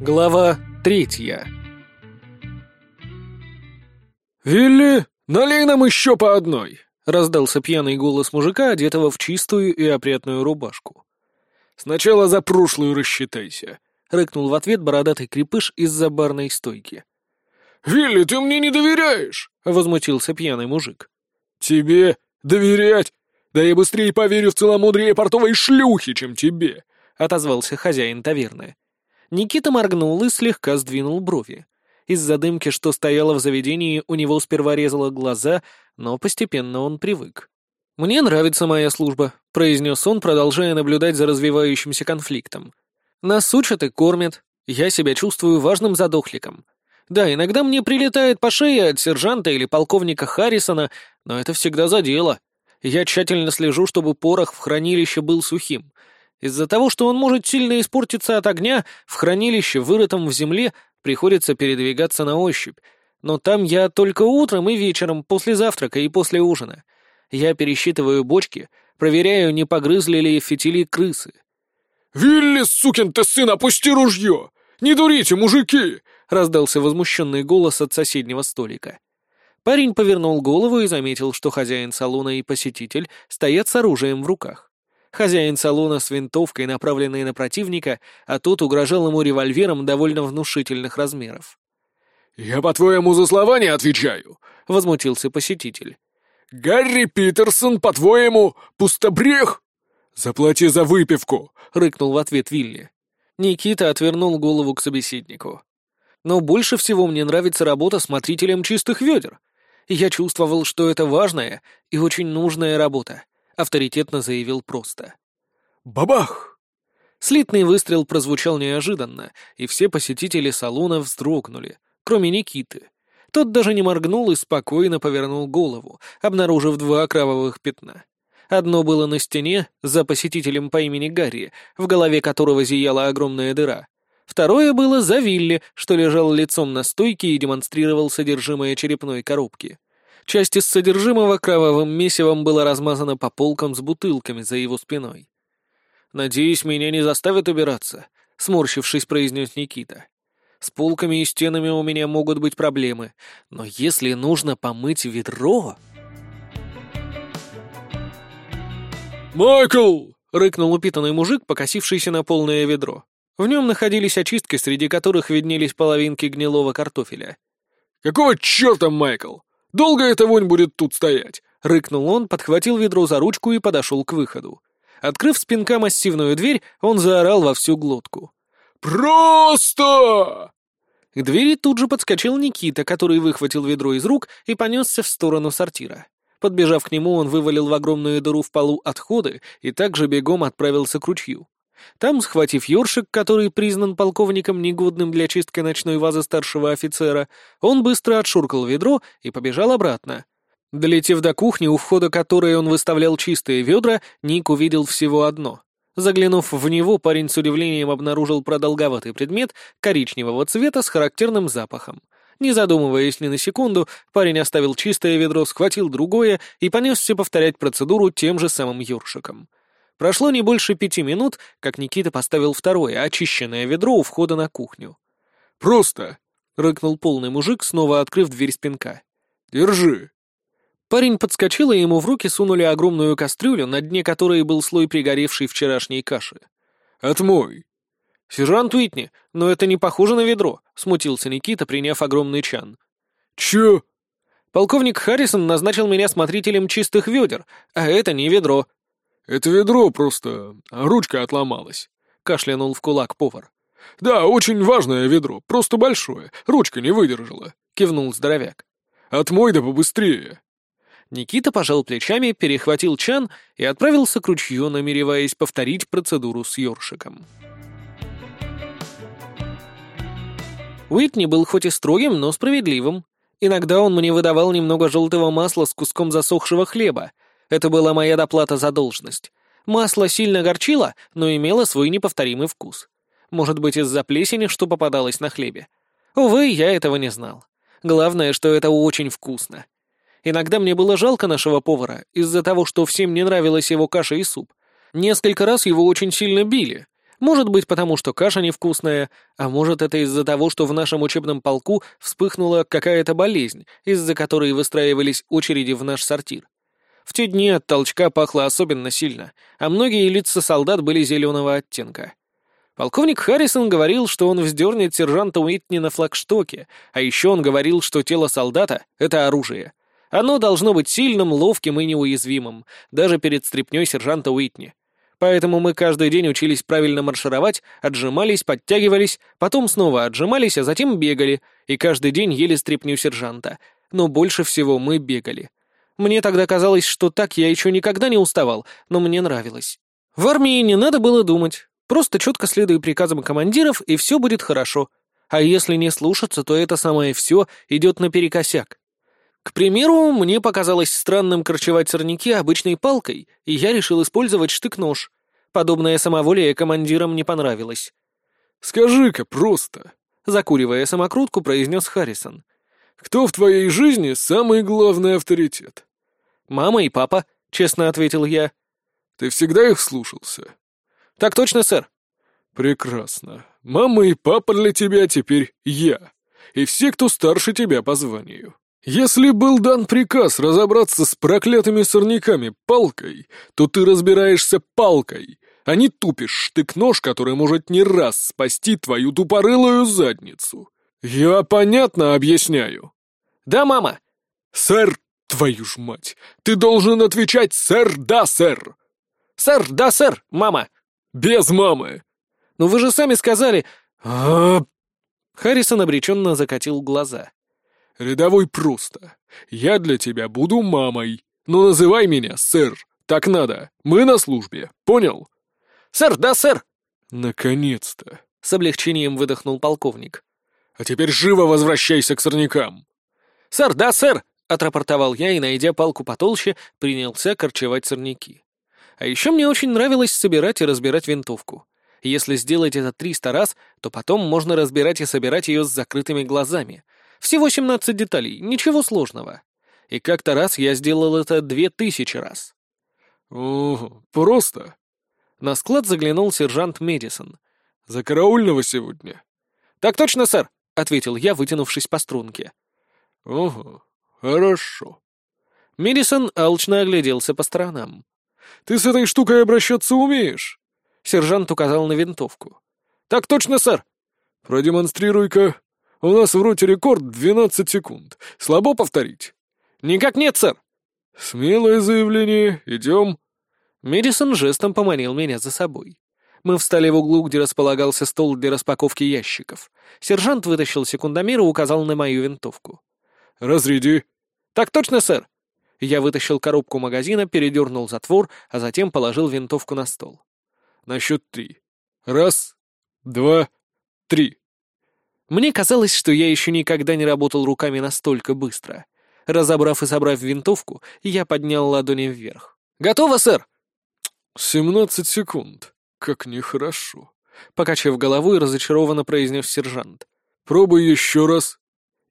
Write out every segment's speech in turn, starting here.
Глава третья. «Вилли, налей нам еще по одной!» — раздался пьяный голос мужика, одетого в чистую и опрятную рубашку. «Сначала за прошлую рассчитайся», — рыкнул в ответ бородатый крепыш из-за барной стойки. «Вилли, ты мне не доверяешь!» — возмутился пьяный мужик. «Тебе доверять? Да я быстрее поверю в целомудрие портовой шлюхи, чем тебе!» — отозвался хозяин таверны. Никита моргнул и слегка сдвинул брови. Из-за дымки, что стояла в заведении, у него сперва резало глаза, но постепенно он привык. «Мне нравится моя служба», — произнес он, продолжая наблюдать за развивающимся конфликтом. «Нас учат и кормят. Я себя чувствую важным задохликом. Да, иногда мне прилетает по шее от сержанта или полковника Харрисона, но это всегда за дело. Я тщательно слежу, чтобы порох в хранилище был сухим, из-за того, что он может сильно испортиться от огня, в хранилище, вырытом в земле, приходится передвигаться на ощупь. Но там я только утром и вечером, после завтрака и после ужина. Я пересчитываю бочки, проверяю, не погрызли ли фитили крысы. «Вилли, сукин ты сын, опусти ружье! Не дурите, мужики!» — раздался возмущенный голос от соседнего столика. Парень повернул голову и заметил, что хозяин салона и посетитель стоят с оружием в руках. Хозяин салона с винтовкой, направленной на противника, а тот угрожал ему револьвером довольно внушительных размеров. «Я, по-твоему, за слова не отвечаю!» — возмутился посетитель. «Гарри Питерсон, по-твоему, пустобрех?» «Заплати за выпивку!» — рыкнул в ответ Вилли. Никита отвернул голову к собеседнику. «Но больше всего мне нравится работа смотрителем чистых ведер. Я чувствовал, что это важная и очень нужная работа авторитетно заявил просто. «Бабах!» Слитный выстрел прозвучал неожиданно, и все посетители салона вздрогнули, кроме Никиты. Тот даже не моргнул и спокойно повернул голову, обнаружив два кровавых пятна. Одно было на стене, за посетителем по имени Гарри, в голове которого зияла огромная дыра. Второе было за Вилли, что лежал лицом на стойке и демонстрировал содержимое черепной коробки. Часть из содержимого кровавым месивом была размазана по полкам с бутылками за его спиной. «Надеюсь, меня не заставят убираться», — сморщившись, произнес Никита. «С полками и стенами у меня могут быть проблемы, но если нужно помыть ведро...» «Майкл!» — рыкнул упитанный мужик, покосившийся на полное ведро. В нем находились очистки, среди которых виднелись половинки гнилого картофеля. «Какого черта, Майкл? Долго эта вонь будет тут стоять?» — рыкнул он, подхватил ведро за ручку и подошел к выходу. Открыв спинка массивную дверь, он заорал во всю глотку. «Просто!» К двери тут же подскочил Никита, который выхватил ведро из рук и понесся в сторону сортира. Подбежав к нему, он вывалил в огромную дыру в полу отходы и также бегом отправился к ручью. Там, схватив ёршик, который признан полковником негодным для чистки ночной вазы старшего офицера, он быстро отшуркал ведро и побежал обратно. Долетев до кухни, у входа которой он выставлял чистые ведра, Ник увидел всего одно. Заглянув в него, парень с удивлением обнаружил продолговатый предмет коричневого цвета с характерным запахом. Не задумываясь ни на секунду, парень оставил чистое ведро, схватил другое и понесся повторять процедуру тем же самым ёршиком. Прошло не больше пяти минут, как Никита поставил второе, очищенное ведро у входа на кухню. «Просто!» — рыкнул полный мужик, снова открыв дверь спинка. «Держи!» Парень подскочил, и ему в руки сунули огромную кастрюлю, на дне которой был слой пригоревшей вчерашней каши. «Отмой!» «Сержант Уитни, но это не похоже на ведро», — смутился Никита, приняв огромный чан. «Чё?» «Полковник Харрисон назначил меня смотрителем чистых ведер, а это не ведро», «Это ведро просто... ручка отломалась», — кашлянул в кулак повар. «Да, очень важное ведро, просто большое, ручка не выдержала», — кивнул здоровяк. «Отмой да побыстрее». Никита пожал плечами, перехватил чан и отправился к ручью, намереваясь повторить процедуру с ёршиком. Уитни был хоть и строгим, но справедливым. Иногда он мне выдавал немного желтого масла с куском засохшего хлеба, это была моя доплата за должность. Масло сильно горчило, но имело свой неповторимый вкус. Может быть, из-за плесени, что попадалось на хлебе. Увы, я этого не знал. Главное, что это очень вкусно. Иногда мне было жалко нашего повара из-за того, что всем не нравилась его каша и суп. Несколько раз его очень сильно били. Может быть, потому что каша невкусная, а может, это из-за того, что в нашем учебном полку вспыхнула какая-то болезнь, из-за которой выстраивались очереди в наш сортир. В те дни от толчка пахло особенно сильно, а многие лица солдат были зеленого оттенка. Полковник Харрисон говорил, что он вздернет сержанта Уитни на флагштоке, а еще он говорил, что тело солдата — это оружие. Оно должно быть сильным, ловким и неуязвимым, даже перед стряпнёй сержанта Уитни. Поэтому мы каждый день учились правильно маршировать, отжимались, подтягивались, потом снова отжимались, а затем бегали, и каждый день ели стряпню сержанта. Но больше всего мы бегали. Мне тогда казалось, что так я еще никогда не уставал, но мне нравилось. В армии не надо было думать. Просто четко следуй приказам командиров, и все будет хорошо. А если не слушаться, то это самое все идет наперекосяк. К примеру, мне показалось странным корчевать сорняки обычной палкой, и я решил использовать штык-нож. Подобное самоволие командирам не понравилось. «Скажи-ка просто», — закуривая самокрутку, произнес Харрисон. «Кто в твоей жизни самый главный авторитет?» «Мама и папа», — честно ответил я. «Ты всегда их слушался?» «Так точно, сэр». «Прекрасно. Мама и папа для тебя теперь я. И все, кто старше тебя по званию. Если был дан приказ разобраться с проклятыми сорняками палкой, то ты разбираешься палкой, а не тупишь штык-нож, который может не раз спасти твою тупорылую задницу. Я понятно объясняю. Да, мама. Сэр, твою ж мать, ты должен отвечать «сэр, да, сэр». Сэр, да, сэр, мама. Без мамы. Но вы же сами сказали... А... Харрисон обреченно закатил глаза. «Рядовой просто. Я для тебя буду мамой. Но называй меня, сэр. Так надо. Мы на службе. Понял?» «Сэр, да, сэр!» «Наконец-то!» — с облегчением выдохнул полковник. «А теперь живо возвращайся к сорнякам!» «Сэр, да, сэр!» — отрапортовал я и, найдя палку потолще, принялся корчевать сорняки. А еще мне очень нравилось собирать и разбирать винтовку. Если сделать это 300 раз, то потом можно разбирать и собирать ее с закрытыми глазами — всего 17 деталей, ничего сложного. И как-то раз я сделал это две тысячи раз. О, просто. На склад заглянул сержант Медисон. За караульного сегодня. Так точно, сэр, ответил я, вытянувшись по струнке. Ого, хорошо. Медисон алчно огляделся по сторонам. Ты с этой штукой обращаться умеешь? Сержант указал на винтовку. Так точно, сэр. Продемонстрируй-ка. У нас в роте рекорд 12 секунд. Слабо повторить?» «Никак нет, сэр!» «Смелое заявление. Идем». Медисон жестом поманил меня за собой. Мы встали в углу, где располагался стол для распаковки ящиков. Сержант вытащил секундомер и указал на мою винтовку. «Разряди». «Так точно, сэр!» Я вытащил коробку магазина, передернул затвор, а затем положил винтовку на стол. «На счет три. Раз, два, три». Мне казалось, что я еще никогда не работал руками настолько быстро. Разобрав и собрав винтовку, я поднял ладони вверх. «Готово, сэр!» «Семнадцать секунд. Как нехорошо», — покачав головой, разочарованно произнес сержант. «Пробуй еще раз».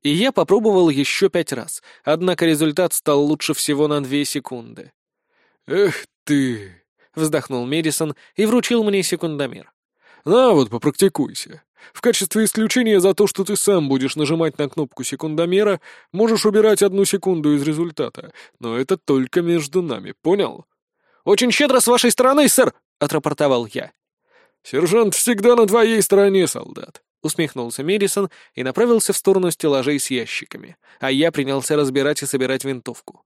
И я попробовал еще пять раз, однако результат стал лучше всего на две секунды. «Эх ты!» — вздохнул Медисон и вручил мне секундомер. «На вот, попрактикуйся. В качестве исключения за то, что ты сам будешь нажимать на кнопку секундомера, можешь убирать одну секунду из результата, но это только между нами, понял? «Очень щедро с вашей стороны, сэр!» — отрапортовал я. «Сержант всегда на твоей стороне, солдат», — усмехнулся Медисон и направился в сторону стеллажей с ящиками, а я принялся разбирать и собирать винтовку.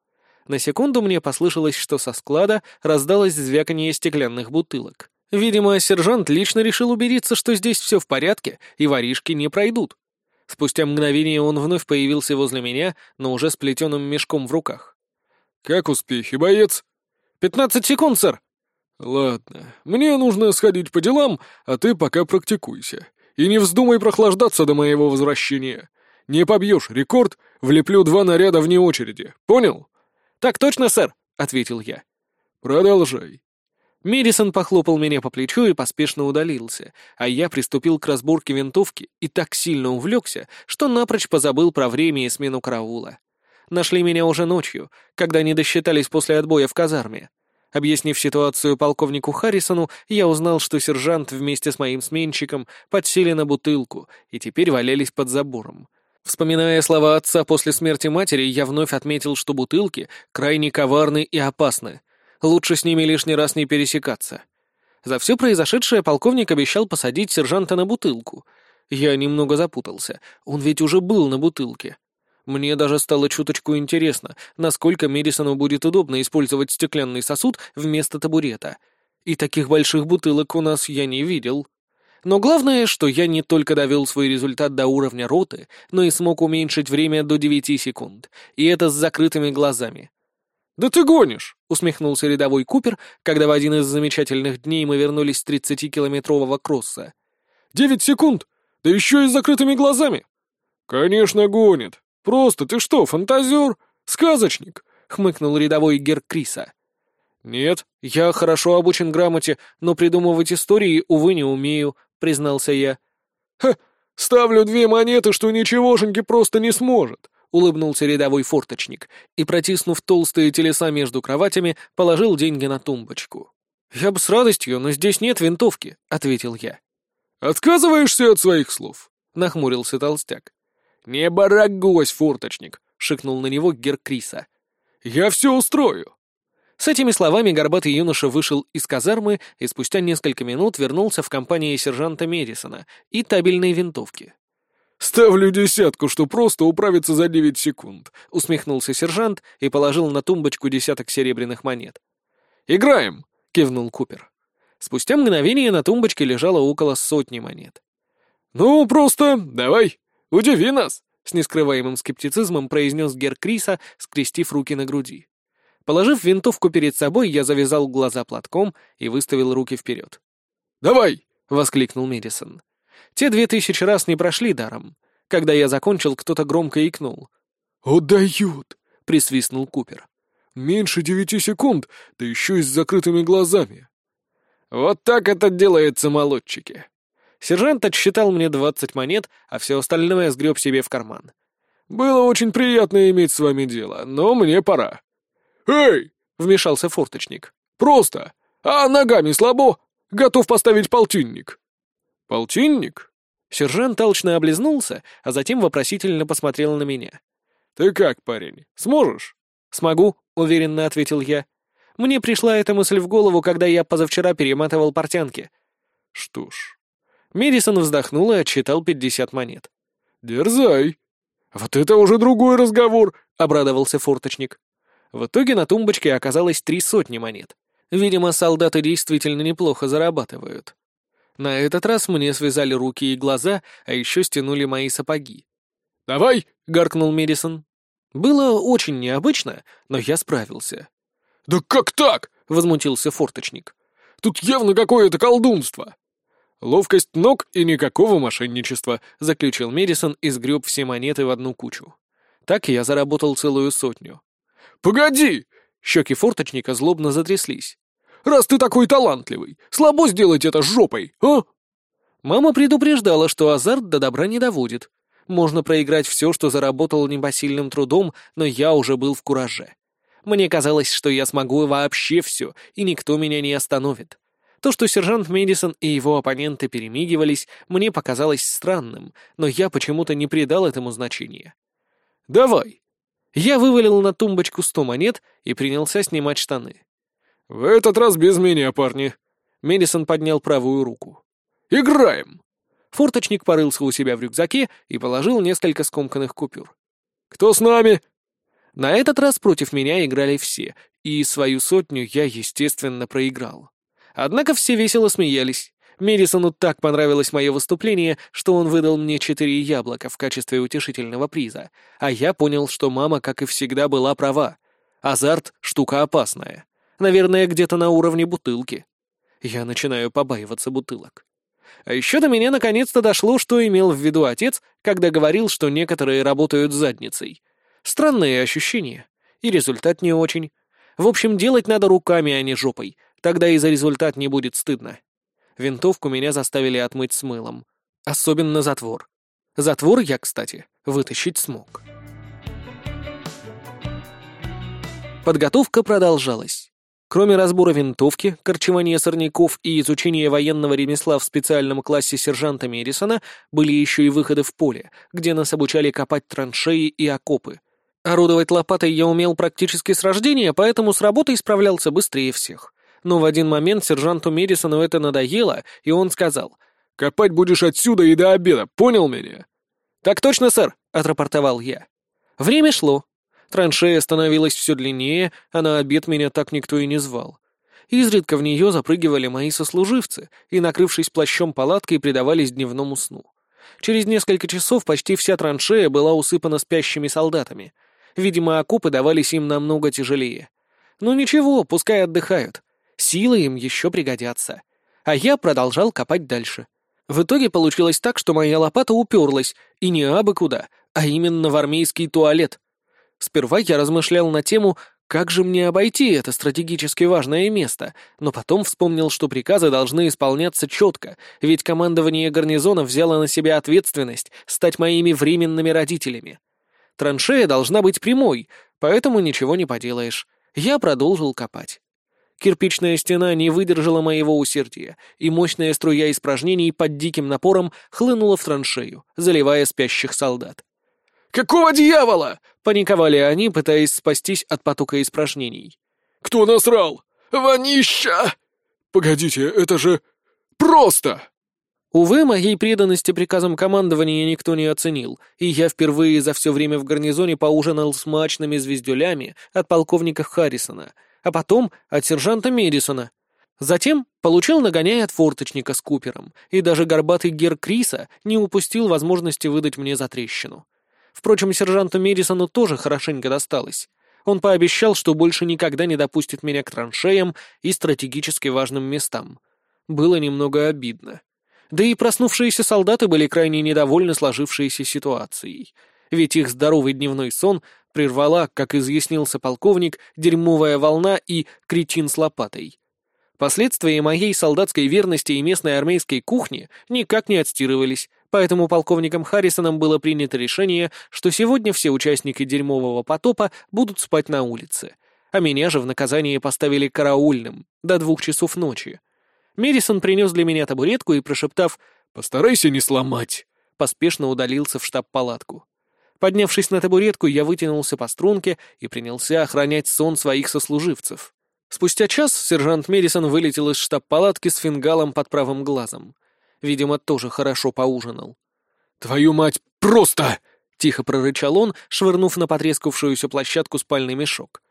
На секунду мне послышалось, что со склада раздалось звяканье стеклянных бутылок. Видимо, сержант лично решил убедиться, что здесь все в порядке и воришки не пройдут. Спустя мгновение он вновь появился возле меня, но уже с плетеным мешком в руках. «Как успехи, боец?» «Пятнадцать секунд, сэр!» «Ладно, мне нужно сходить по делам, а ты пока практикуйся. И не вздумай прохлаждаться до моего возвращения. Не побьешь рекорд, влеплю два наряда вне очереди. Понял?» «Так точно, сэр!» — ответил я. «Продолжай». Медисон похлопал меня по плечу и поспешно удалился, а я приступил к разборке винтовки и так сильно увлекся, что напрочь позабыл про время и смену караула. Нашли меня уже ночью, когда не досчитались после отбоя в казарме. Объяснив ситуацию полковнику Харрисону, я узнал, что сержант вместе с моим сменщиком подсели на бутылку и теперь валялись под забором. Вспоминая слова отца после смерти матери, я вновь отметил, что бутылки крайне коварны и опасны. Лучше с ними лишний раз не пересекаться. За все произошедшее полковник обещал посадить сержанта на бутылку. Я немного запутался, он ведь уже был на бутылке. Мне даже стало чуточку интересно, насколько Медисону будет удобно использовать стеклянный сосуд вместо табурета. И таких больших бутылок у нас я не видел. Но главное, что я не только довел свой результат до уровня роты, но и смог уменьшить время до 9 секунд. И это с закрытыми глазами. «Да ты гонишь!» — усмехнулся рядовой Купер, когда в один из замечательных дней мы вернулись с 30-километрового кросса. «Девять секунд! Да еще и с закрытыми глазами!» «Конечно, гонит! Просто ты что, фантазер? Сказочник?» — хмыкнул рядовой Герк Криса. «Нет, я хорошо обучен грамоте, но придумывать истории, увы, не умею», — признался я. «Ха, ставлю две монеты, что ничегошеньки просто не сможет улыбнулся рядовой форточник и, протиснув толстые телеса между кроватями, положил деньги на тумбочку. «Я бы с радостью, но здесь нет винтовки», — ответил я. «Отказываешься от своих слов?» — нахмурился толстяк. «Не барагось, форточник», — шикнул на него Геркриса. «Я все устрою». С этими словами горбатый юноша вышел из казармы и спустя несколько минут вернулся в компании сержанта Медисона и табельной винтовки. «Ставлю десятку, что просто управиться за девять секунд», — усмехнулся сержант и положил на тумбочку десяток серебряных монет. «Играем!» — кивнул Купер. Спустя мгновение на тумбочке лежало около сотни монет. «Ну, просто давай, удиви нас!» — с нескрываемым скептицизмом произнес Гер Криса, скрестив руки на груди. Положив винтовку перед собой, я завязал глаза платком и выставил руки вперед. «Давай!» — воскликнул Медисон. Те две тысячи раз не прошли даром. Когда я закончил, кто-то громко икнул. «Отдают!» — присвистнул Купер. «Меньше девяти секунд, да еще и с закрытыми глазами». «Вот так это делается, молодчики!» Сержант отсчитал мне двадцать монет, а все остальное сгреб себе в карман. «Было очень приятно иметь с вами дело, но мне пора». «Эй!» — вмешался форточник. «Просто! А ногами слабо! Готов поставить полтинник!» «Полтинник?» Сержант толчно облизнулся, а затем вопросительно посмотрел на меня. «Ты как, парень, сможешь?» «Смогу», — уверенно ответил я. Мне пришла эта мысль в голову, когда я позавчера перематывал портянки. Что ж... Медисон вздохнул и отсчитал пятьдесят монет. «Дерзай!» «Вот это уже другой разговор!» — обрадовался форточник. В итоге на тумбочке оказалось три сотни монет. Видимо, солдаты действительно неплохо зарабатывают. На этот раз мне связали руки и глаза, а еще стянули мои сапоги. «Давай!» — гаркнул Медисон. Было очень необычно, но я справился. «Да как так?» — возмутился форточник. «Тут явно какое-то колдунство!» «Ловкость ног и никакого мошенничества», — заключил Медисон и сгреб все монеты в одну кучу. Так я заработал целую сотню. «Погоди!» — щеки форточника злобно затряслись. Раз ты такой талантливый, слабо сделать это жопой, а?» Мама предупреждала, что азарт до добра не доводит. Можно проиграть все, что заработал непосильным трудом, но я уже был в кураже. Мне казалось, что я смогу вообще все, и никто меня не остановит. То, что сержант Мэдисон и его оппоненты перемигивались, мне показалось странным, но я почему-то не придал этому значения. «Давай!» Я вывалил на тумбочку сто монет и принялся снимать штаны. «В этот раз без меня, парни!» Медисон поднял правую руку. «Играем!» Форточник порылся у себя в рюкзаке и положил несколько скомканных купюр. «Кто с нами?» На этот раз против меня играли все, и свою сотню я, естественно, проиграл. Однако все весело смеялись. Медисону так понравилось мое выступление, что он выдал мне четыре яблока в качестве утешительного приза, а я понял, что мама, как и всегда, была права. Азарт — штука опасная. Наверное, где-то на уровне бутылки. Я начинаю побаиваться бутылок. А еще до меня наконец-то дошло, что имел в виду отец, когда говорил, что некоторые работают задницей. Странные ощущения. И результат не очень. В общем, делать надо руками, а не жопой. Тогда и за результат не будет стыдно. Винтовку меня заставили отмыть с мылом. Особенно затвор. Затвор я, кстати, вытащить смог. Подготовка продолжалась. Кроме разбора винтовки, корчевания сорняков и изучения военного ремесла в специальном классе сержанта Мерисона, были еще и выходы в поле, где нас обучали копать траншеи и окопы. Орудовать лопатой я умел практически с рождения, поэтому с работой справлялся быстрее всех. Но в один момент сержанту Мерисону это надоело, и он сказал, «Копать будешь отсюда и до обеда, понял меня?» «Так точно, сэр», — отрапортовал я. Время шло. Траншея становилась все длиннее, а на обед меня так никто и не звал. Изредка в нее запрыгивали мои сослуживцы и, накрывшись плащом палаткой, предавались дневному сну. Через несколько часов почти вся траншея была усыпана спящими солдатами. Видимо, окопы давались им намного тяжелее. Ну ничего, пускай отдыхают. Силы им еще пригодятся. А я продолжал копать дальше. В итоге получилось так, что моя лопата уперлась, и не абы куда, а именно в армейский туалет. Сперва я размышлял на тему, как же мне обойти это стратегически важное место, но потом вспомнил, что приказы должны исполняться четко, ведь командование гарнизона взяло на себя ответственность стать моими временными родителями. Траншея должна быть прямой, поэтому ничего не поделаешь. Я продолжил копать. Кирпичная стена не выдержала моего усердия, и мощная струя испражнений под диким напором хлынула в траншею, заливая спящих солдат. «Какого дьявола?» — паниковали они, пытаясь спастись от потока испражнений. «Кто насрал? Вонища!» «Погодите, это же... просто!» Увы, моей преданности приказам командования никто не оценил, и я впервые за все время в гарнизоне поужинал с мачными звездюлями от полковника Харрисона, а потом от сержанта Медисона. Затем получил нагоняй от форточника с Купером, и даже горбатый гер Криса не упустил возможности выдать мне затрещину. Впрочем, сержанту Медисону тоже хорошенько досталось. Он пообещал, что больше никогда не допустит меня к траншеям и стратегически важным местам. Было немного обидно. Да и проснувшиеся солдаты были крайне недовольны сложившейся ситуацией. Ведь их здоровый дневной сон прервала, как изъяснился полковник, дерьмовая волна и кретин с лопатой. Последствия моей солдатской верности и местной армейской кухни никак не отстирывались, поэтому полковником Харрисоном было принято решение, что сегодня все участники дерьмового потопа будут спать на улице, а меня же в наказание поставили караульным до двух часов ночи. Медисон принес для меня табуретку и, прошептав «Постарайся не сломать», поспешно удалился в штаб-палатку. Поднявшись на табуретку, я вытянулся по струнке и принялся охранять сон своих сослуживцев. Спустя час сержант Медисон вылетел из штаб-палатки с фингалом под правым глазом. Видимо, тоже хорошо поужинал. «Твою мать, просто!» — тихо прорычал он, швырнув на потрескавшуюся площадку спальный мешок.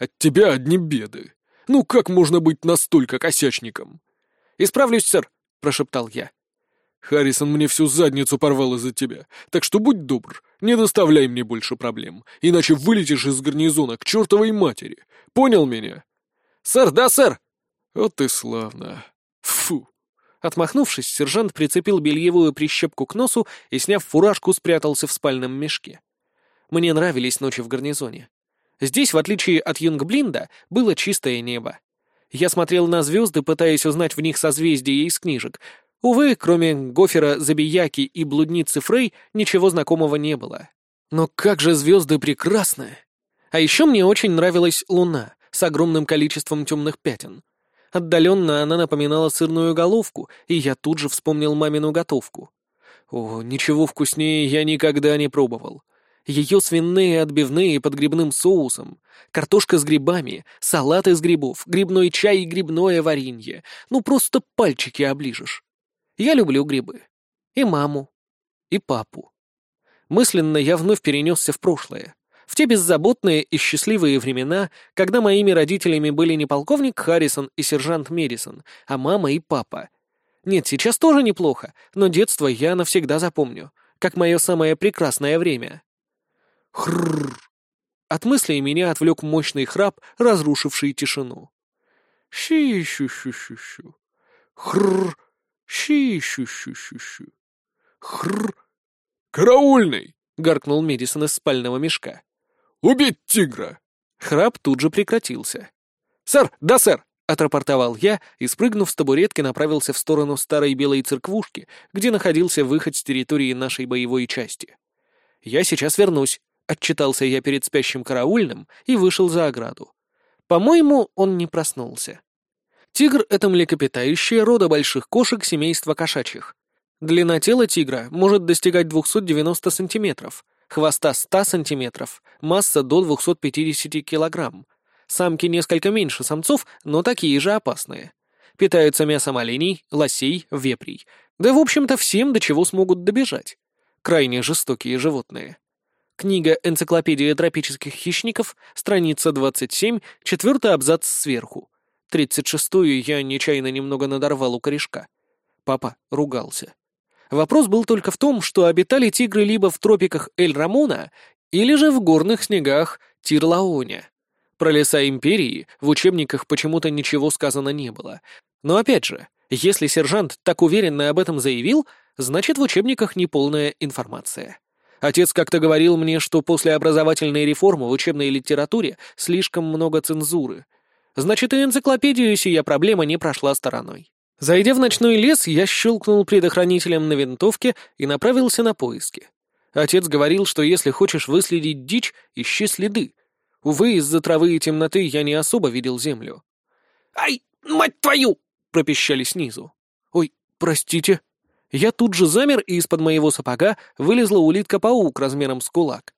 «От тебя одни беды. Ну как можно быть настолько косячником?» «Исправлюсь, сэр», — прошептал я. «Харрисон мне всю задницу порвал из-за тебя, так что будь добр, не доставляй мне больше проблем, иначе вылетишь из гарнизона к чертовой матери. Понял меня?» «Сэр, да, сэр!» «Вот и славно. Фу!» Отмахнувшись, сержант прицепил бельевую прищепку к носу и, сняв фуражку, спрятался в спальном мешке. Мне нравились ночи в гарнизоне. Здесь, в отличие от Юнгблинда, было чистое небо. Я смотрел на звезды, пытаясь узнать в них созвездия из книжек. Увы, кроме Гофера, Забияки и блудницы Фрей, ничего знакомого не было. Но как же звезды прекрасны! А еще мне очень нравилась луна с огромным количеством темных пятен. Отдаленно она напоминала сырную головку, и я тут же вспомнил мамину готовку. О, ничего вкуснее я никогда не пробовал. Ее свиные отбивные под грибным соусом, картошка с грибами, салат из грибов, грибной чай и грибное варенье. Ну, просто пальчики оближешь. Я люблю грибы. И маму. И папу. Мысленно я вновь перенесся в прошлое в те беззаботные и счастливые времена, когда моими родителями были не полковник Харрисон и сержант Мерисон, а мама и папа. Нет, сейчас тоже неплохо, но детство я навсегда запомню, как мое самое прекрасное время. Хрррр. От мыслей меня отвлек мощный храп, разрушивший тишину. Щи-щу-щу-щу-щу. Хрррр. Щи-щу-щу-щу-щу. Хрррр. «Караульный!» — гаркнул Медисон из спального мешка. Убить тигра!» Храп тут же прекратился. «Сэр, да, сэр!» — отрапортовал я и, спрыгнув с табуретки, направился в сторону старой белой церквушки, где находился выход с территории нашей боевой части. «Я сейчас вернусь», — отчитался я перед спящим караульным и вышел за ограду. По-моему, он не проснулся. Тигр — это млекопитающее рода больших кошек семейства кошачьих. Длина тела тигра может достигать 290 сантиметров, хвоста 100 сантиметров, масса до 250 килограмм. Самки несколько меньше самцов, но такие же опасные. Питаются мясом оленей, лосей, вепрей. Да, в общем-то, всем, до чего смогут добежать. Крайне жестокие животные. Книга «Энциклопедия тропических хищников», страница 27, четвертый абзац сверху. Тридцать шестую я нечаянно немного надорвал у корешка. Папа ругался. Вопрос был только в том, что обитали тигры либо в тропиках Эль-Рамона, или же в горных снегах Тирлаоня. Про леса Империи в учебниках почему-то ничего сказано не было. Но опять же, если сержант так уверенно об этом заявил, значит в учебниках неполная информация. Отец как-то говорил мне, что после образовательной реформы в учебной литературе слишком много цензуры. Значит, и энциклопедию сия проблема не прошла стороной. Зайдя в ночной лес, я щелкнул предохранителем на винтовке и направился на поиски. Отец говорил, что если хочешь выследить дичь, ищи следы. Увы, из-за травы и темноты я не особо видел землю. «Ай, мать твою!» — пропищали снизу. «Ой, простите». Я тут же замер, и из-под моего сапога вылезла улитка-паук размером с кулак.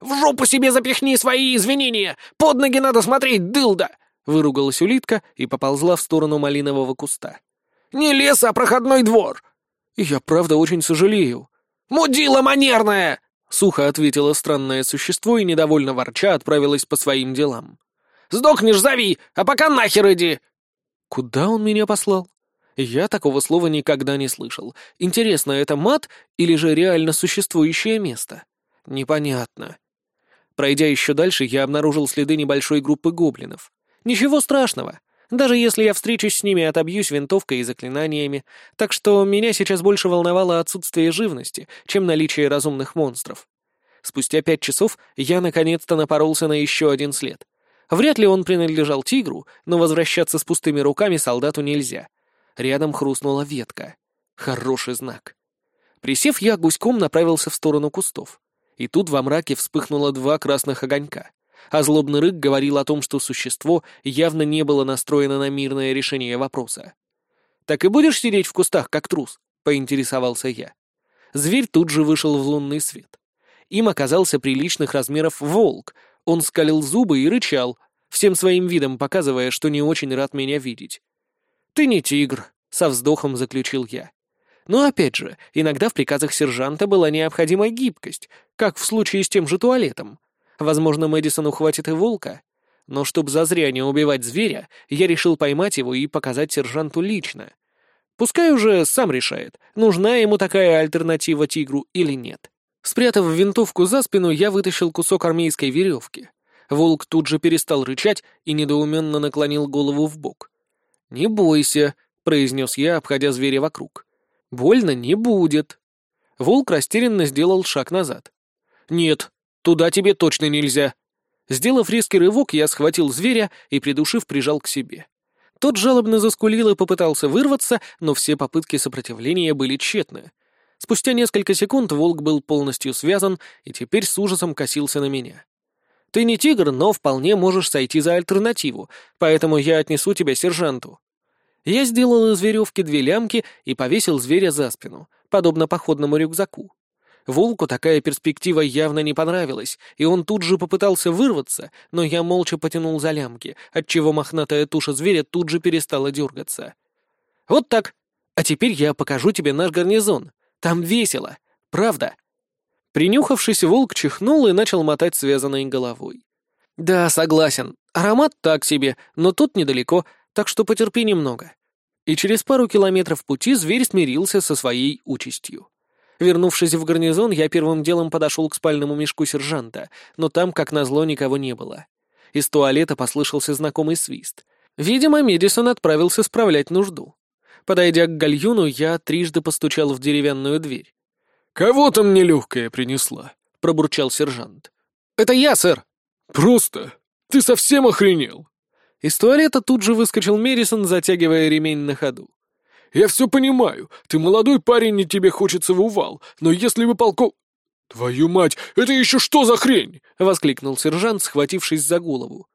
«В жопу себе запихни свои извинения! Под ноги надо смотреть, дылда!» Выругалась улитка и поползла в сторону малинового куста. Не лес, а проходной двор!» «Я правда очень сожалею». «Мудила манерная!» — сухо ответило странное существо и, недовольно ворча, отправилось по своим делам. «Сдохнешь, зови, а пока нахер иди!» Куда он меня послал? Я такого слова никогда не слышал. Интересно, это мат или же реально существующее место? Непонятно. Пройдя еще дальше, я обнаружил следы небольшой группы гоблинов. Ничего страшного. Даже если я встречусь с ними, отобьюсь винтовкой и заклинаниями, так что меня сейчас больше волновало отсутствие живности, чем наличие разумных монстров. Спустя пять часов я наконец-то напоролся на еще один след. Вряд ли он принадлежал тигру, но возвращаться с пустыми руками солдату нельзя. Рядом хрустнула ветка. Хороший знак. Присев, я гуськом направился в сторону кустов. И тут во мраке вспыхнуло два красных огонька а злобный рык говорил о том, что существо явно не было настроено на мирное решение вопроса. «Так и будешь сидеть в кустах, как трус?» — поинтересовался я. Зверь тут же вышел в лунный свет. Им оказался приличных размеров волк. Он скалил зубы и рычал, всем своим видом показывая, что не очень рад меня видеть. «Ты не тигр», — со вздохом заключил я. Но опять же, иногда в приказах сержанта была необходима гибкость, как в случае с тем же туалетом. Возможно, Мэдисону хватит и волка. Но чтобы зазря не убивать зверя, я решил поймать его и показать сержанту лично. Пускай уже сам решает, нужна ему такая альтернатива тигру или нет. Спрятав винтовку за спину, я вытащил кусок армейской веревки. Волк тут же перестал рычать и недоуменно наклонил голову в бок. «Не бойся», — произнес я, обходя зверя вокруг. «Больно не будет». Волк растерянно сделал шаг назад. «Нет, Туда тебе точно нельзя!» Сделав резкий рывок, я схватил зверя и, придушив, прижал к себе. Тот жалобно заскулил и попытался вырваться, но все попытки сопротивления были тщетны. Спустя несколько секунд волк был полностью связан и теперь с ужасом косился на меня. «Ты не тигр, но вполне можешь сойти за альтернативу, поэтому я отнесу тебя сержанту». Я сделал из веревки две лямки и повесил зверя за спину, подобно походному рюкзаку. Волку такая перспектива явно не понравилась, и он тут же попытался вырваться, но я молча потянул за лямки, отчего мохнатая туша зверя тут же перестала дергаться. «Вот так. А теперь я покажу тебе наш гарнизон. Там весело. Правда?» Принюхавшись, волк чихнул и начал мотать связанной головой. «Да, согласен. Аромат так себе, но тут недалеко, так что потерпи немного». И через пару километров пути зверь смирился со своей участью. Вернувшись в гарнизон, я первым делом подошел к спальному мешку сержанта, но там, как назло, никого не было. Из туалета послышался знакомый свист. Видимо, Медисон отправился справлять нужду. Подойдя к гальюну, я трижды постучал в деревянную дверь. «Кого там нелегкая принесла?» — пробурчал сержант. «Это я, сэр!» «Просто! Ты совсем охренел!» Из туалета тут же выскочил Медисон, затягивая ремень на ходу. Я все понимаю. Ты молодой парень, и тебе хочется в увал. Но если вы полков...» «Твою мать, это еще что за хрень?» — воскликнул сержант, схватившись за голову.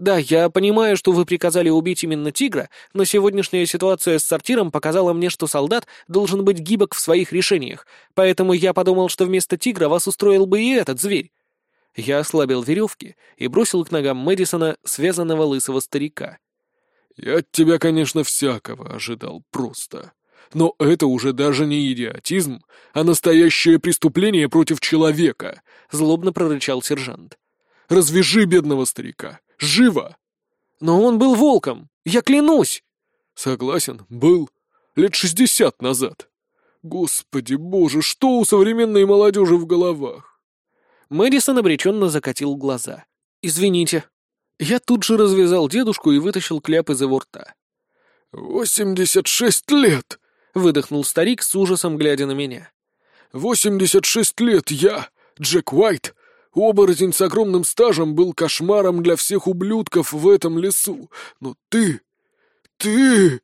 Да, я понимаю, что вы приказали убить именно тигра, но сегодняшняя ситуация с сортиром показала мне, что солдат должен быть гибок в своих решениях, поэтому я подумал, что вместо тигра вас устроил бы и этот зверь. Я ослабил веревки и бросил к ногам Мэдисона связанного лысого старика. «Я от тебя, конечно, всякого ожидал просто. Но это уже даже не идиотизм, а настоящее преступление против человека», — злобно прорычал сержант. «Развяжи бедного старика! Живо!» «Но он был волком! Я клянусь!» «Согласен, был. Лет шестьдесят назад. Господи боже, что у современной молодежи в головах?» Мэдисон обреченно закатил глаза. «Извините». Я тут же развязал дедушку и вытащил кляп из его рта. «Восемьдесят шесть лет!» — выдохнул старик с ужасом, глядя на меня. «Восемьдесят шесть лет я, Джек Уайт, оборотень с огромным стажем, был кошмаром для всех ублюдков в этом лесу, но ты, ты,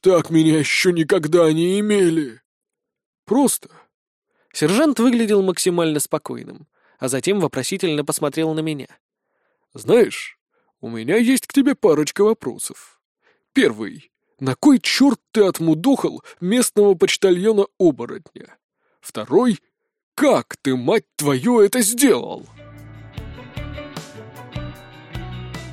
так меня еще никогда не имели!» «Просто...» Сержант выглядел максимально спокойным, а затем вопросительно посмотрел на меня. «Знаешь, у меня есть к тебе парочка вопросов. Первый. На кой черт ты отмудохал местного почтальона-оборотня? Второй. Как ты, мать твою, это сделал?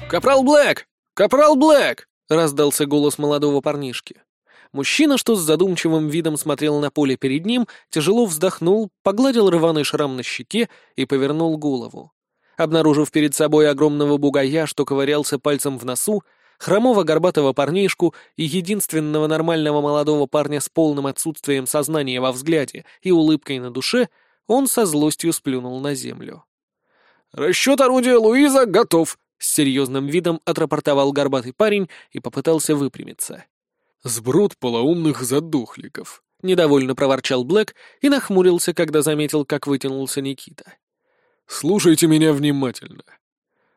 «Капрал Блэк! Капрал Блэк!» — раздался голос молодого парнишки. Мужчина, что с задумчивым видом смотрел на поле перед ним, тяжело вздохнул, погладил рваный шрам на щеке и повернул голову. Обнаружив перед собой огромного бугая, что ковырялся пальцем в носу, хромого горбатого парнишку и единственного нормального молодого парня с полным отсутствием сознания во взгляде и улыбкой на душе, он со злостью сплюнул на землю. «Расчет орудия Луиза готов!» — с серьезным видом отрапортовал горбатый парень и попытался выпрямиться. «Сброд полоумных задохликов», — недовольно проворчал Блэк и нахмурился, когда заметил, как вытянулся Никита. «Слушайте меня внимательно.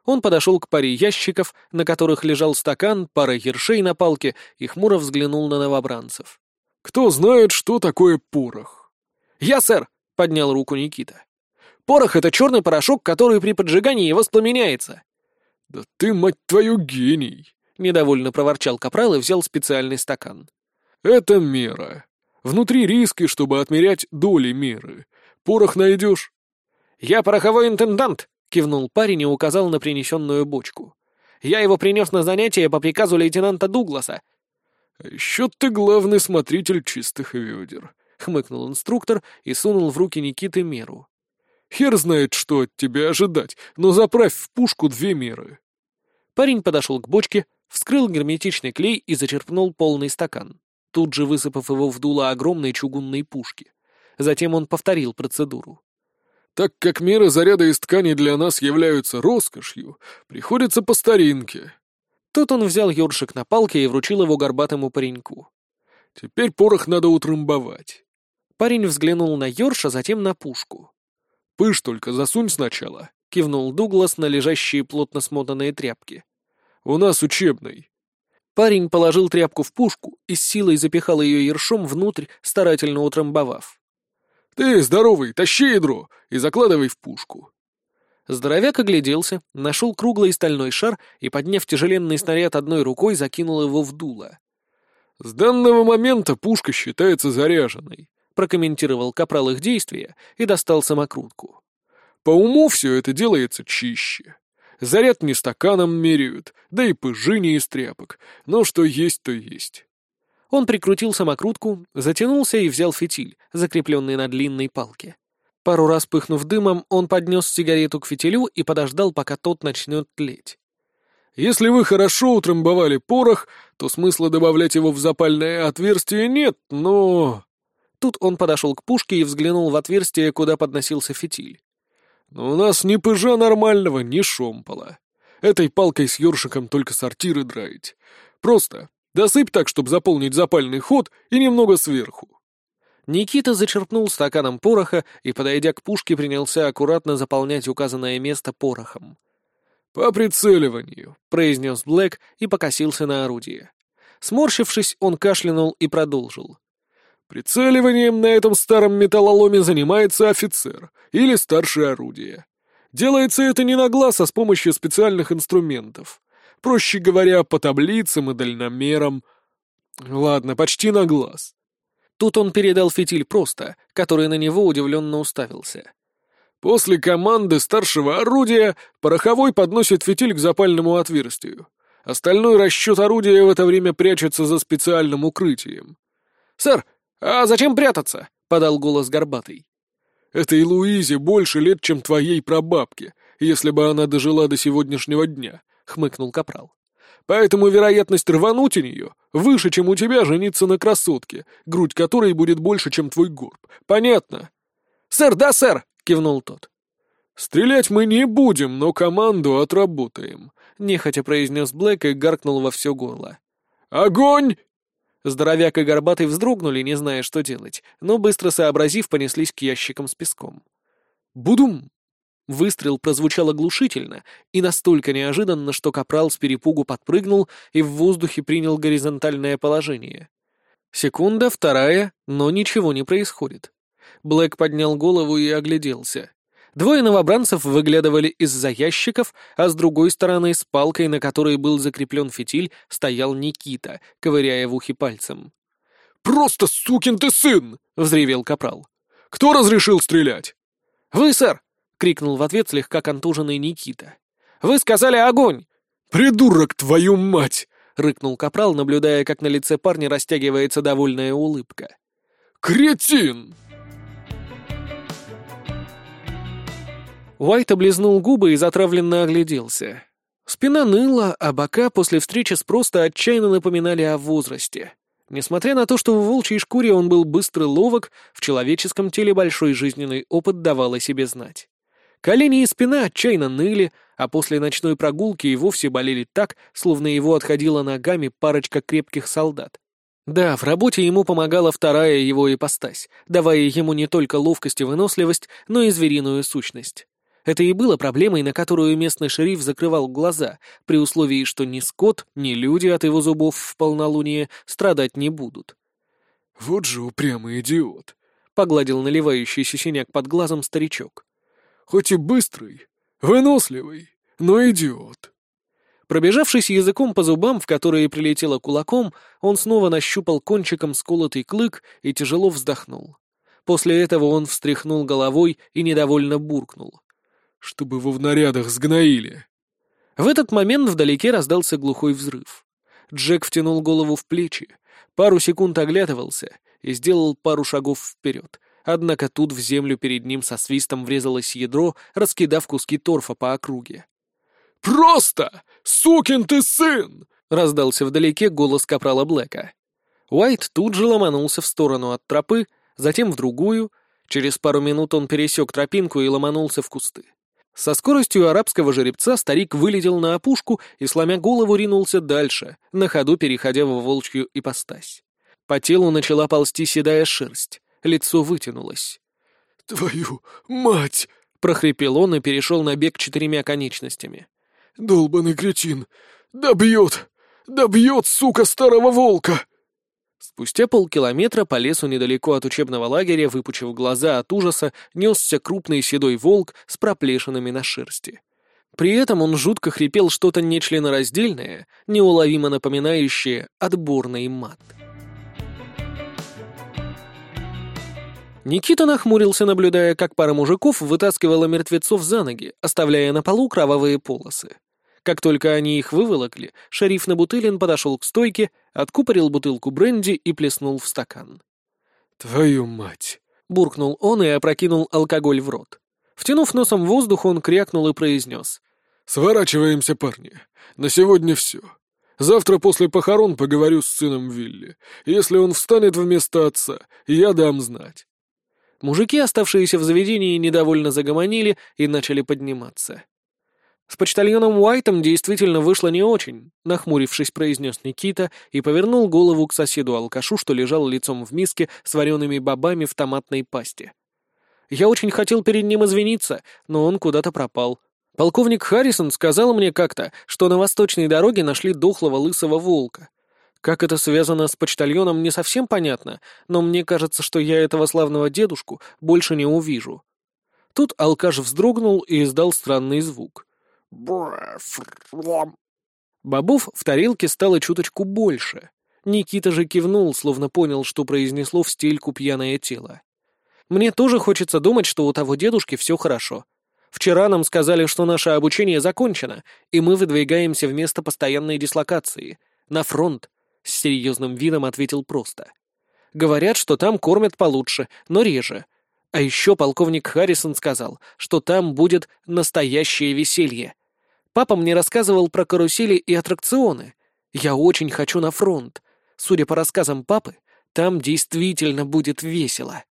Он подошел к паре ящиков, на которых лежал стакан, пара ершей на палке, и хмуро взглянул на новобранцев. «Кто знает, что такое порох?» «Я, сэр!» — поднял руку Никита. «Порох — это черный порошок, который при поджигании воспламеняется». «Да ты, мать твою, гений!» — недовольно проворчал капрал и взял специальный стакан. «Это мера. Внутри риски, чтобы отмерять доли меры. Порох найдешь?» «Я пороховой интендант», кивнул парень и указал на принесенную бочку. «Я его принес на занятие по приказу лейтенанта Дугласа». «А еще ты главный смотритель чистых ведер», — хмыкнул инструктор и сунул в руки Никиты меру. «Хер знает, что от тебя ожидать, но заправь в пушку две меры». Парень подошел к бочке, вскрыл герметичный клей и зачерпнул полный стакан, тут же высыпав его в дуло огромной чугунной пушки. Затем он повторил процедуру. Так как меры заряда из ткани для нас являются роскошью, приходится по старинке». Тут он взял ёршик на палке и вручил его горбатому пареньку. «Теперь порох надо утрамбовать». Парень взглянул на ёрша, затем на пушку. «Пыш только засунь сначала», — кивнул Дуглас на лежащие плотно смотанные тряпки. «У нас учебный». Парень положил тряпку в пушку и с силой запихал ее ершом внутрь, старательно утрамбовав. «Ты, здоровый, тащи ядро и закладывай в пушку». Здоровяк огляделся, нашел круглый стальной шар и, подняв тяжеленный снаряд одной рукой, закинул его в дуло. «С данного момента пушка считается заряженной», — прокомментировал капрал их действия и достал самокрутку. «По уму все это делается чище. Заряд не стаканом меряют, да и пыжи не из тряпок, но что есть, то есть. Он прикрутил самокрутку, затянулся и взял фитиль, закрепленный на длинной палке. Пару раз пыхнув дымом, он поднес сигарету к фитилю и подождал, пока тот начнет тлеть. «Если вы хорошо утрамбовали порох, то смысла добавлять его в запальное отверстие нет, но...» Тут он подошел к пушке и взглянул в отверстие, куда подносился фитиль. «Но у нас ни пыжа нормального, ни шомпола. Этой палкой с ёршиком только сортиры драить. Просто Досыпь так, чтобы заполнить запальный ход, и немного сверху». Никита зачерпнул стаканом пороха и, подойдя к пушке, принялся аккуратно заполнять указанное место порохом. «По прицеливанию», — произнес Блэк и покосился на орудие. Сморщившись, он кашлянул и продолжил. «Прицеливанием на этом старом металлоломе занимается офицер или старшее орудие. Делается это не на глаз, а с помощью специальных инструментов. Проще говоря, по таблицам и дальномерам. Ладно, почти на глаз. Тут он передал фитиль просто, который на него удивленно уставился. После команды старшего орудия пороховой подносит фитиль к запальному отверстию. Остальной расчет орудия в это время прячется за специальным укрытием. «Сэр, а зачем прятаться?» — подал голос Горбатый. «Этой Луизе больше лет, чем твоей прабабке, если бы она дожила до сегодняшнего дня», — хмыкнул Капрал. «Поэтому вероятность рвануть у нее выше, чем у тебя жениться на красотке, грудь которой будет больше, чем твой горб. Понятно?» «Сэр, да, сэр!» — кивнул тот. «Стрелять мы не будем, но команду отработаем», — нехотя произнес Блэк и гаркнул во все горло. «Огонь!» Здоровяк и Горбатый вздрогнули, не зная, что делать, но, быстро сообразив, понеслись к ящикам с песком. «Будум!» Выстрел прозвучал оглушительно и настолько неожиданно, что Капрал с перепугу подпрыгнул и в воздухе принял горизонтальное положение. Секунда, вторая, но ничего не происходит. Блэк поднял голову и огляделся. Двое новобранцев выглядывали из-за ящиков, а с другой стороны, с палкой, на которой был закреплен фитиль, стоял Никита, ковыряя в ухе пальцем. «Просто сукин ты сын!» — взревел Капрал. «Кто разрешил стрелять?» «Вы, сэр!» — крикнул в ответ слегка контуженный Никита. «Вы сказали огонь!» «Придурок, твою мать!» — рыкнул Капрал, наблюдая, как на лице парня растягивается довольная улыбка. «Кретин!» Уайт облизнул губы и затравленно огляделся. Спина ныла, а бока после встречи с просто отчаянно напоминали о возрасте. Несмотря на то, что в волчьей шкуре он был быстрый ловок, в человеческом теле большой жизненный опыт давал о себе знать. Колени и спина отчаянно ныли, а после ночной прогулки и вовсе болели так, словно его отходила ногами парочка крепких солдат. Да, в работе ему помогала вторая его ипостась, давая ему не только ловкость и выносливость, но и звериную сущность. Это и было проблемой, на которую местный шериф закрывал глаза, при условии, что ни скот, ни люди от его зубов в полнолуние страдать не будут. «Вот же упрямый идиот!» — погладил наливающийся синяк под глазом старичок. «Хоть и быстрый, выносливый, но идиот!» Пробежавшись языком по зубам, в которые прилетело кулаком, он снова нащупал кончиком сколотый клык и тяжело вздохнул. После этого он встряхнул головой и недовольно буркнул чтобы его в нарядах сгноили. В этот момент вдалеке раздался глухой взрыв. Джек втянул голову в плечи, пару секунд оглядывался и сделал пару шагов вперед. Однако тут в землю перед ним со свистом врезалось ядро, раскидав куски торфа по округе. «Просто! Сукин ты сын!» — раздался вдалеке голос капрала Блэка. Уайт тут же ломанулся в сторону от тропы, затем в другую. Через пару минут он пересек тропинку и ломанулся в кусты. Со скоростью арабского жеребца старик вылетел на опушку и, сломя голову, ринулся дальше, на ходу переходя в волчью ипостась. По телу начала ползти седая шерсть, лицо вытянулось. «Твою мать!» — прохрипел он и перешел на бег четырьмя конечностями. «Долбанный кретин! Добьет! Добьет, сука, старого волка!» Спустя полкилометра по лесу недалеко от учебного лагеря, выпучив глаза от ужаса, несся крупный седой волк с проплешинами на шерсти. При этом он жутко хрипел что-то нечленораздельное, неуловимо напоминающее отборный мат. Никита нахмурился, наблюдая, как пара мужиков вытаскивала мертвецов за ноги, оставляя на полу кровавые полосы. Как только они их выволокли, шериф Набутылин подошел к стойке, откупорил бутылку бренди и плеснул в стакан. «Твою мать!» — буркнул он и опрокинул алкоголь в рот. Втянув носом воздух, он крякнул и произнес. «Сворачиваемся, парни. На сегодня все. Завтра после похорон поговорю с сыном Вилли. Если он встанет вместо отца, я дам знать». Мужики, оставшиеся в заведении, недовольно загомонили и начали подниматься. «С почтальоном Уайтом действительно вышло не очень», — нахмурившись, произнес Никита и повернул голову к соседу-алкашу, что лежал лицом в миске с вареными бобами в томатной пасте. «Я очень хотел перед ним извиниться, но он куда-то пропал. Полковник Харрисон сказал мне как-то, что на восточной дороге нашли дохлого лысого волка. Как это связано с почтальоном, не совсем понятно, но мне кажется, что я этого славного дедушку больше не увижу». Тут алкаш вздрогнул и издал странный звук — Бобов в тарелке стало чуточку больше. Никита же кивнул, словно понял, что произнесло в стельку пьяное тело. Мне тоже хочется думать, что у того дедушки все хорошо. Вчера нам сказали, что наше обучение закончено, и мы выдвигаемся в место постоянной дислокации. На фронт, — с серьезным видом ответил просто. Говорят, что там кормят получше, но реже. А еще полковник Харрисон сказал, что там будет настоящее веселье. Папа мне рассказывал про карусели и аттракционы. Я очень хочу на фронт. Судя по рассказам папы, там действительно будет весело.